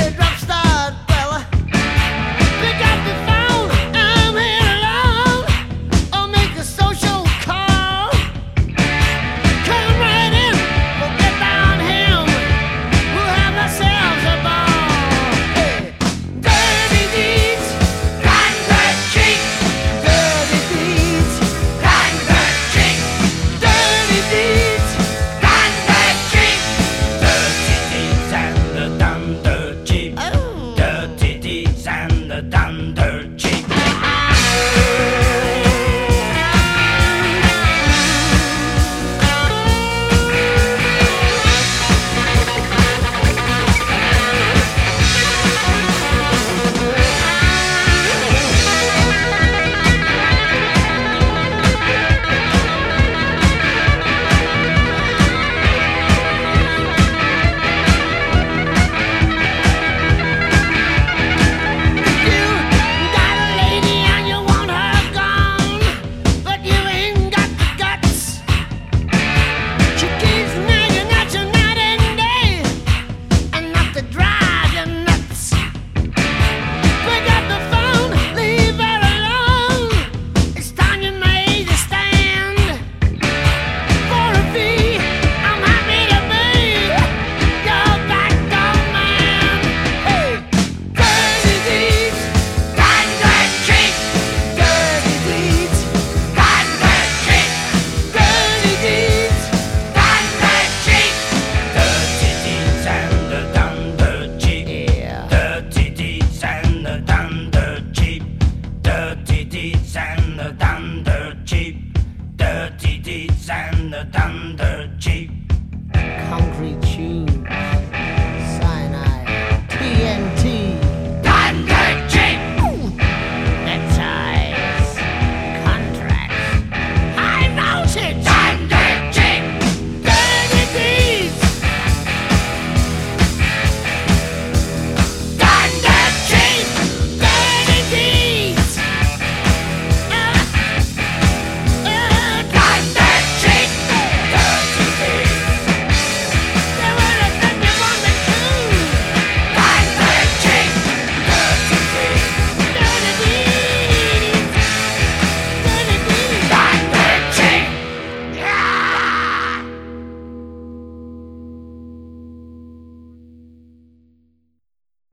shit. dando the thunder.